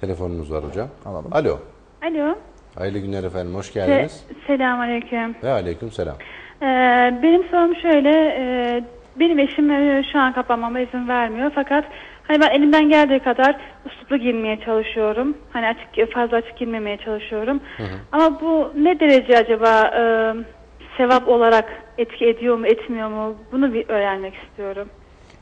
Telefonumuz var hocam. Alalım. Alo. Alo. Hayırlı günler efendim. Hoş Se- geldiniz. Selamünaleyküm. Ve aleyküm selam. Ee, benim sorum şöyle. e, benim eşim e, şu an kapanmama izin vermiyor. Fakat hani ben elimden geldiği kadar üsluplu giyinmeye çalışıyorum. Hani açık fazla açık giyinmemeye çalışıyorum. Ama bu ne derece acaba e, sevap olarak etki ediyor mu etmiyor mu? Bunu bir öğrenmek istiyorum.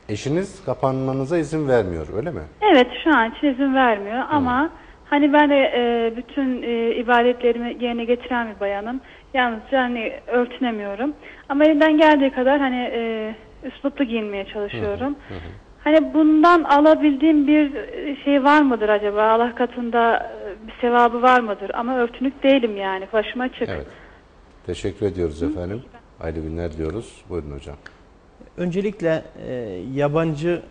Eşiniz kapanmanıza izin vermiyor öyle mi? Evet şu an için izin vermiyor ama hani ben de e, bütün e, ibadetlerimi yerine getiren bir bayanım. Yalnızca hani örtünemiyorum. Ama elimden geldiği kadar hani e, üsluplu giyinmeye çalışıyorum. Hani bundan alabildiğim bir e, şey var mıdır acaba? Allah katında e, bir sevabı var mıdır? Ama örtünük değilim yani. Başıma çık. Evet. Teşekkür ediyoruz efendim. Hayırlı günler diyoruz. Buyurun hocam. Öncelikle e, yabancı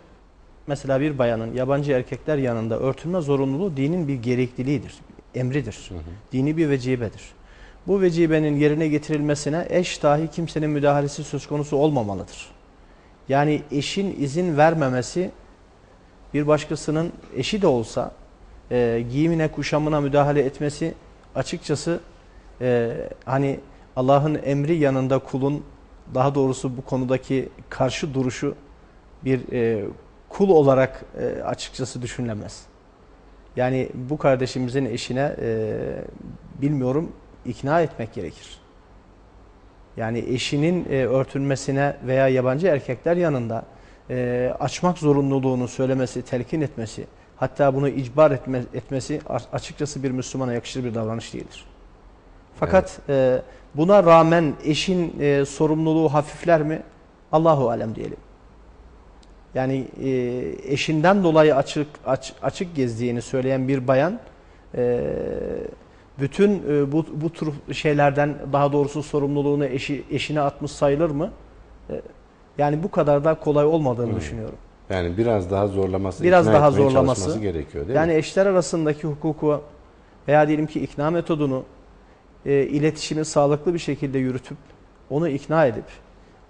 mesela bir bayanın yabancı erkekler yanında örtünme zorunluluğu dinin bir gerekliliğidir, emridir. Dini bir vecibedir. Bu vecibenin yerine getirilmesine eş dahi kimsenin müdahalesi söz konusu olmamalıdır. Yani eşin izin vermemesi bir başkasının eşi de olsa e, giyimine kuşamına müdahale etmesi açıkçası e, hani Allah'ın emri yanında kulun daha doğrusu bu konudaki karşı duruşu bir e, kul olarak e, açıkçası düşünülemez. Yani bu kardeşimizin eşine e, bilmiyorum ikna etmek gerekir. Yani eşinin e, örtünmesine veya yabancı erkekler yanında e, açmak zorunluluğunu söylemesi, telkin etmesi, hatta bunu icbar etme, etmesi açıkçası bir Müslümana yakışır bir davranış değildir. Fakat e, buna rağmen eşin e, sorumluluğu hafifler mi? Allahu alem diyelim. Yani e, eşinden dolayı açık aç- açık gezdiğini söyleyen bir bayan e, bütün e, bu bu tür şeylerden daha doğrusu sorumluluğunu eşi eşine atmış sayılır mı? E, yani bu kadar da kolay olmadığını düşünüyorum. Yani biraz daha zorlaması, Biraz daha zorlaması. gerekiyor değil Yani mi? eşler arasındaki hukuku veya diyelim ki ikna metodunu e, iletişimi sağlıklı bir şekilde yürütüp onu ikna edip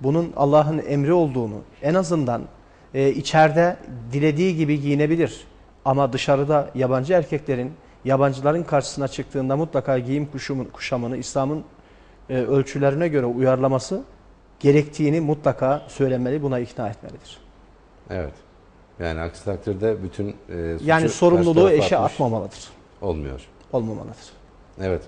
bunun Allah'ın emri olduğunu en azından e, içeride dilediği gibi giyinebilir. Ama dışarıda yabancı erkeklerin yabancıların karşısına çıktığında mutlaka giyim kuşamını, İslam'ın e, ölçülerine göre uyarlaması gerektiğini mutlaka söylemeli, buna ikna etmelidir. Evet. Yani aksi takdirde bütün e, suçu Yani sorumluluğu eşe atmamalıdır. Olmuyor. Olmamalıdır. Evet.